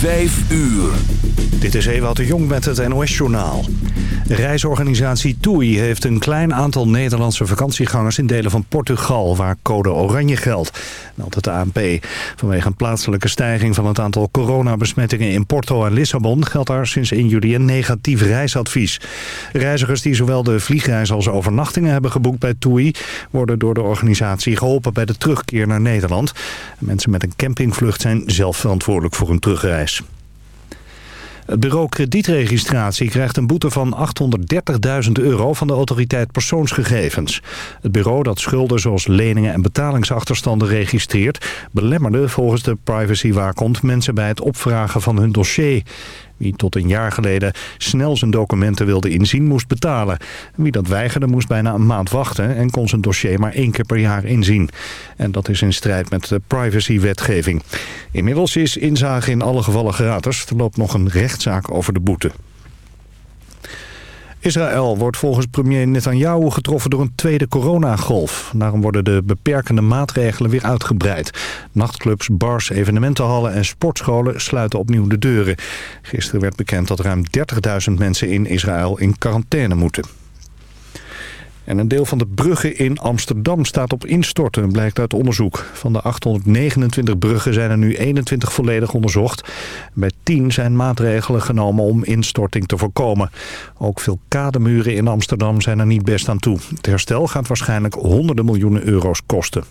Vijf uur. Dit is Ewout de Jong met het NOS-journaal. Reisorganisatie TUI heeft een klein aantal Nederlandse vakantiegangers in delen van Portugal... waar code oranje geldt, meldt het ANP. Vanwege een plaatselijke stijging van het aantal coronabesmettingen in Porto en Lissabon... geldt daar sinds 1 juli een negatief reisadvies. Reizigers die zowel de vliegreis als overnachtingen hebben geboekt bij TUI... worden door de organisatie geholpen bij de terugkeer naar Nederland. Mensen met een campingvlucht zijn zelf verantwoordelijk voor hun terugreis. Het bureau kredietregistratie krijgt een boete van 830.000 euro van de autoriteit persoonsgegevens. Het bureau dat schulden zoals leningen en betalingsachterstanden registreert... belemmerde volgens de privacywaakhond mensen bij het opvragen van hun dossier. Wie tot een jaar geleden snel zijn documenten wilde inzien, moest betalen. Wie dat weigerde, moest bijna een maand wachten... en kon zijn dossier maar één keer per jaar inzien. En dat is in strijd met de privacywetgeving. Inmiddels is inzage in alle gevallen gratis. Er loopt nog een rechtszaak over de boete. Israël wordt volgens premier Netanyahu getroffen door een tweede coronagolf. Daarom worden de beperkende maatregelen weer uitgebreid. Nachtclubs, bars, evenementenhallen en sportscholen sluiten opnieuw de deuren. Gisteren werd bekend dat ruim 30.000 mensen in Israël in quarantaine moeten. En een deel van de bruggen in Amsterdam staat op instorten, blijkt uit onderzoek. Van de 829 bruggen zijn er nu 21 volledig onderzocht. Bij 10 zijn maatregelen genomen om instorting te voorkomen. Ook veel kademuren in Amsterdam zijn er niet best aan toe. Het herstel gaat waarschijnlijk honderden miljoenen euro's kosten.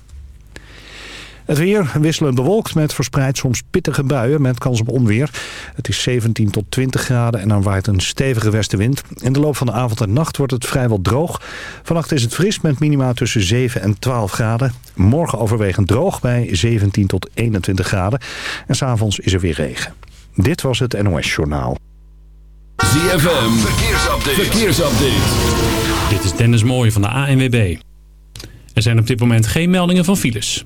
Het weer wisselend bewolkt met verspreid soms pittige buien met kans op onweer. Het is 17 tot 20 graden en dan waait een stevige westenwind. In de loop van de avond en nacht wordt het vrijwel droog. Vannacht is het fris met minima tussen 7 en 12 graden. Morgen overwegend droog bij 17 tot 21 graden. En s'avonds is er weer regen. Dit was het NOS Journaal. ZFM, verkeersupdate. verkeersupdate. Dit is Dennis Mooij van de ANWB. Er zijn op dit moment geen meldingen van files.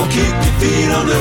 Tous les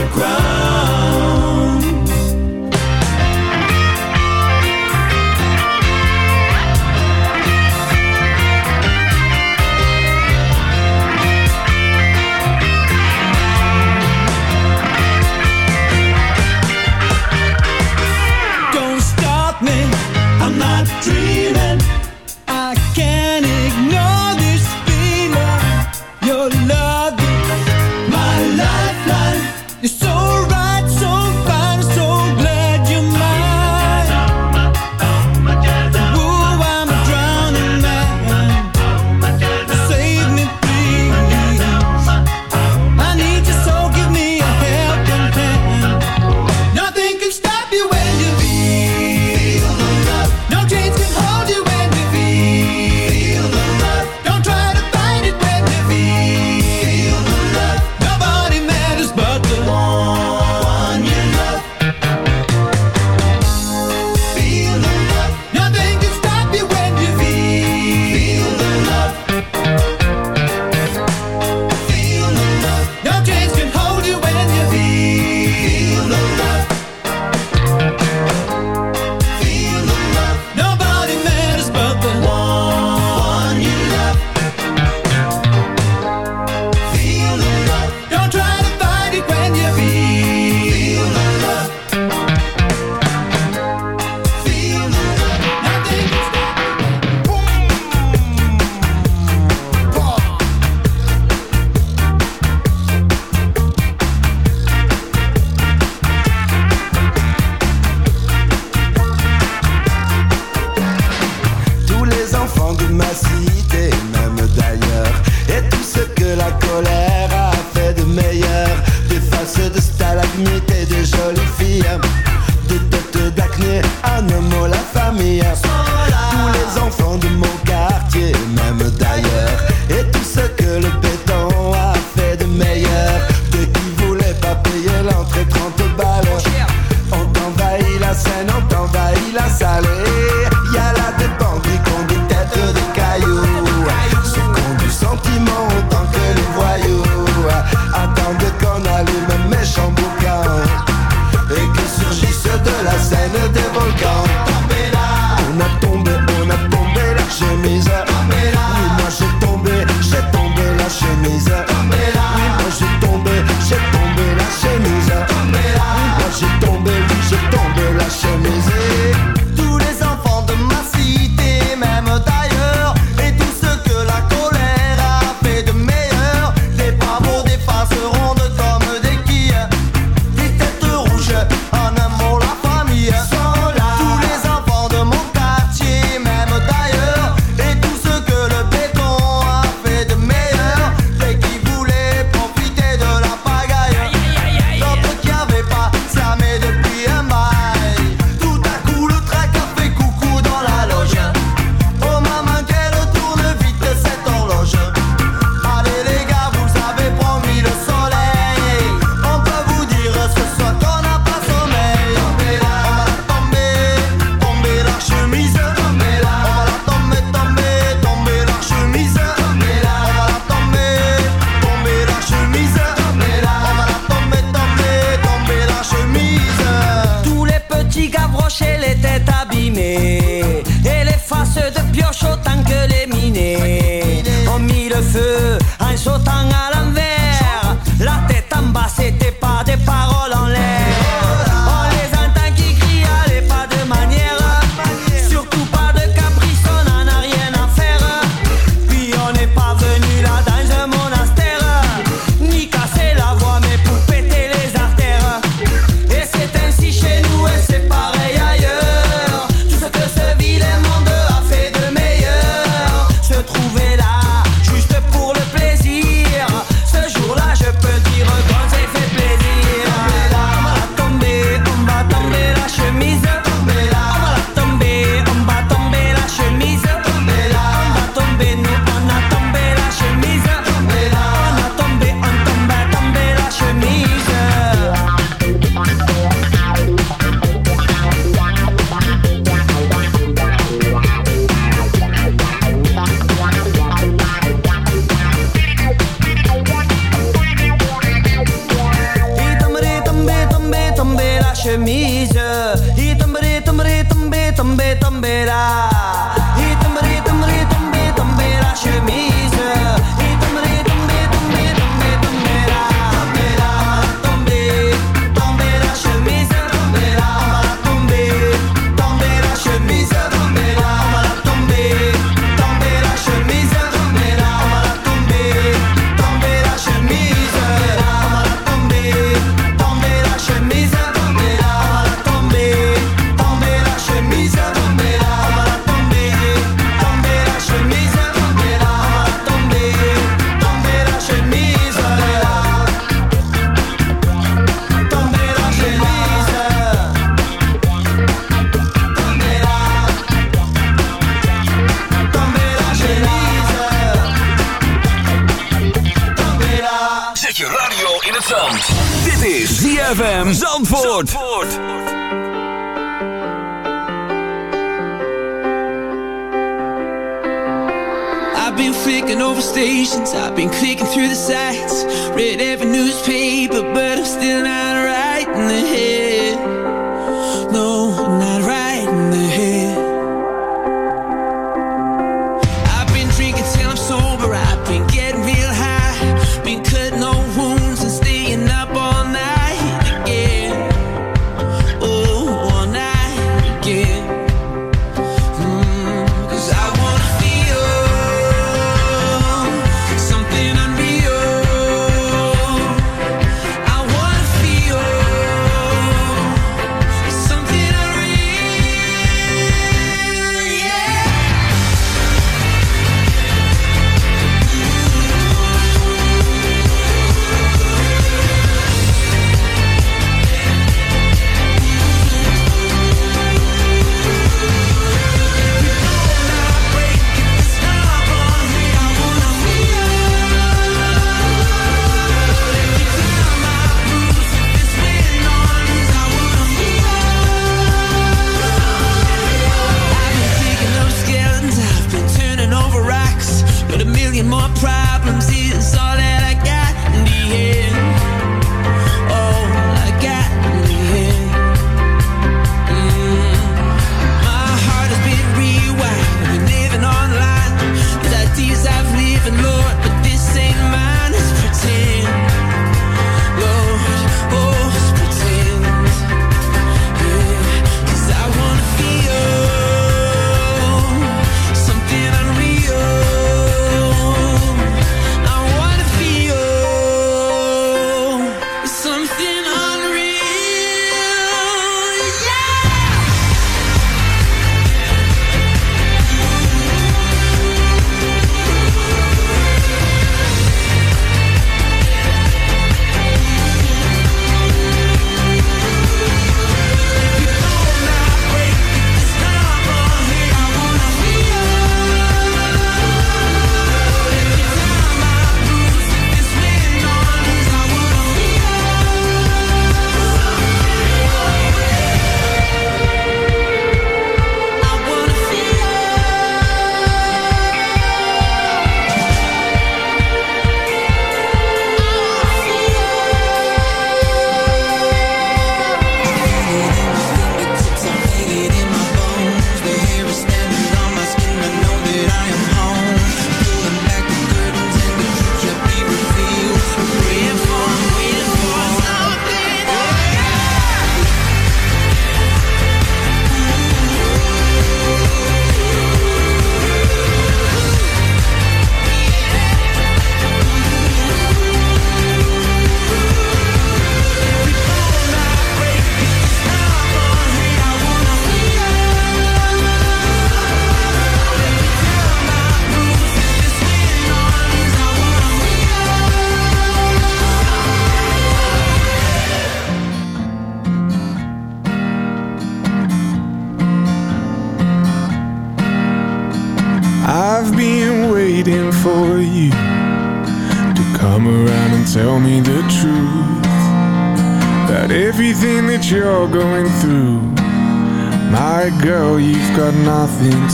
I've been clicking through the sites.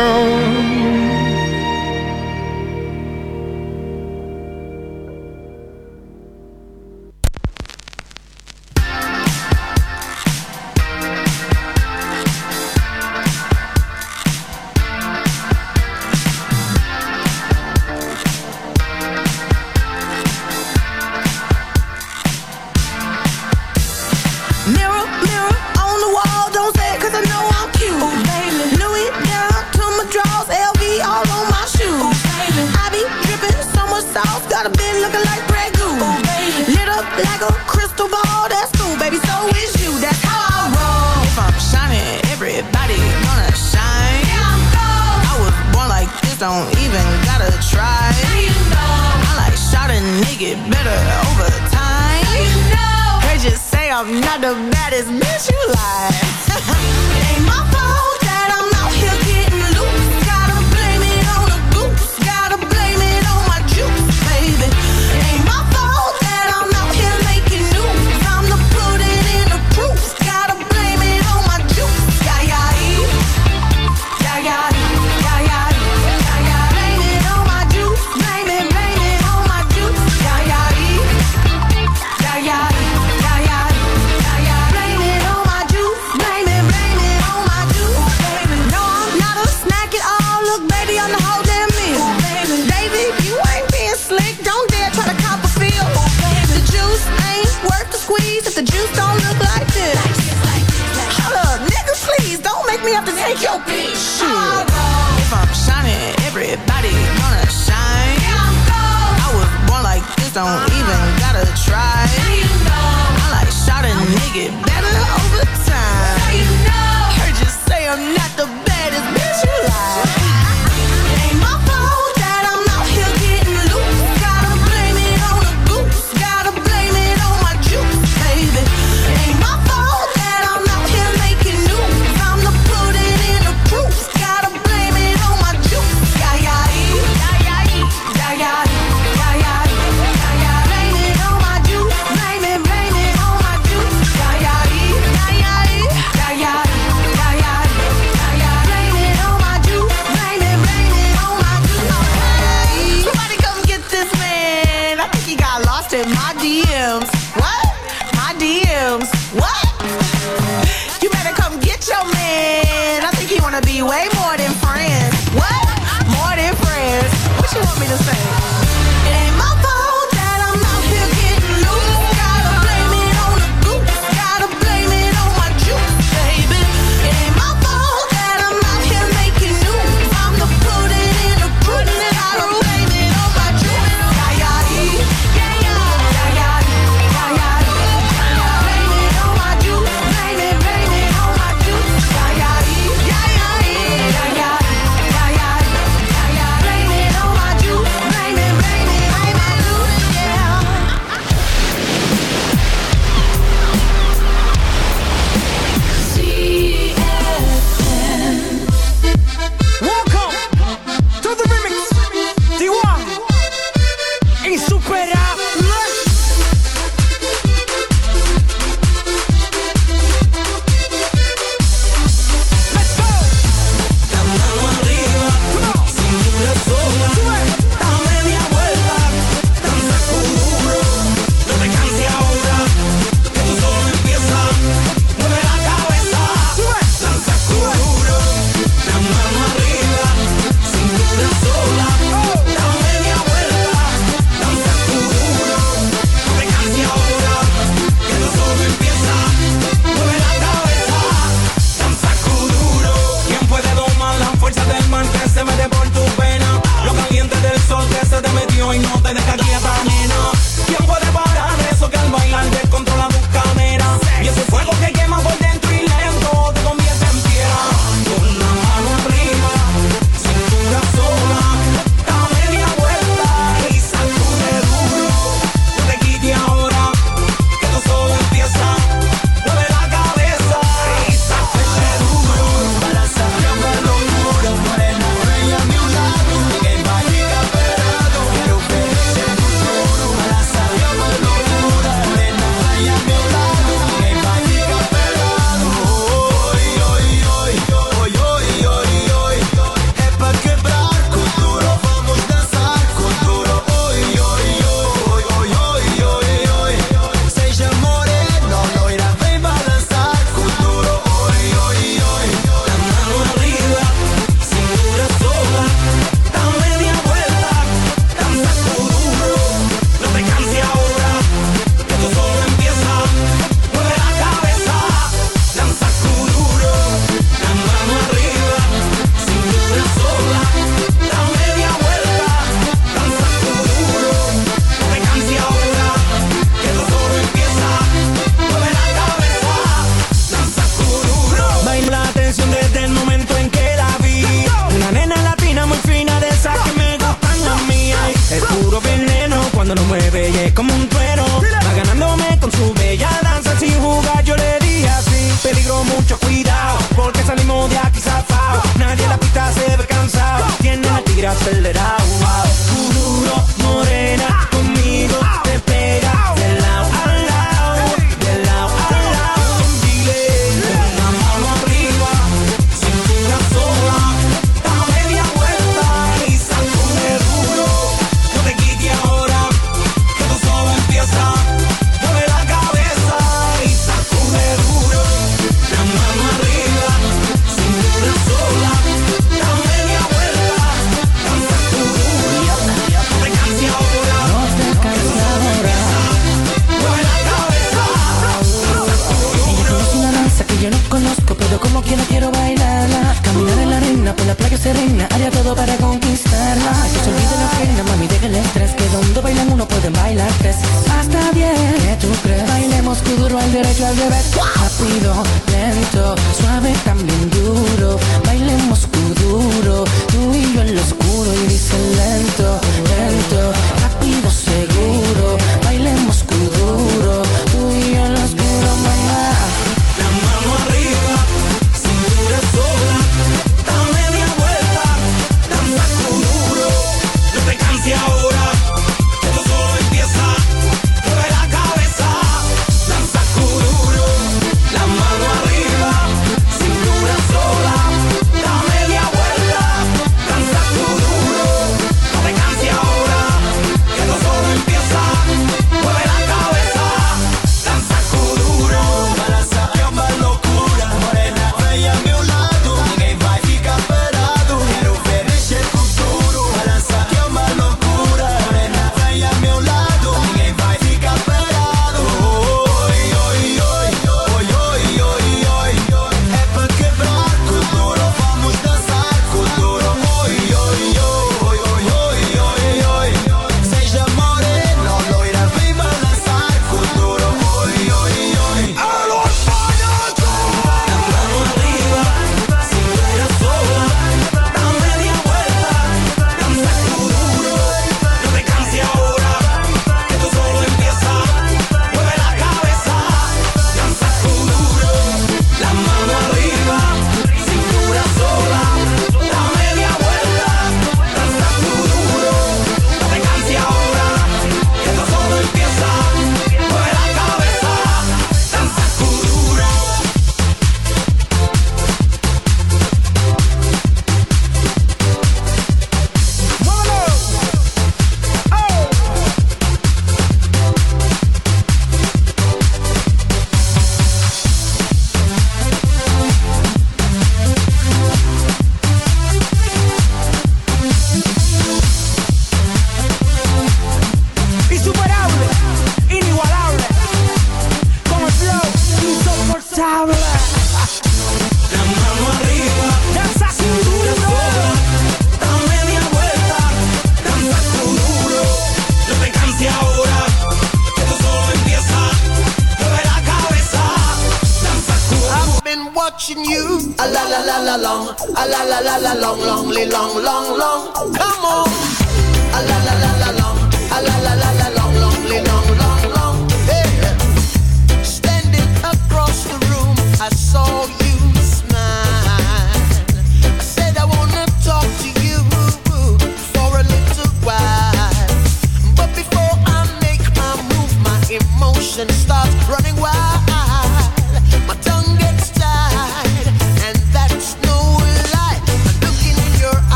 girl I'm not the baddest bitch you like. be sure. If I'm shining, everybody gonna shine. I was born like this, don't even gotta try. I like shot a nigga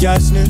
gas, nigga.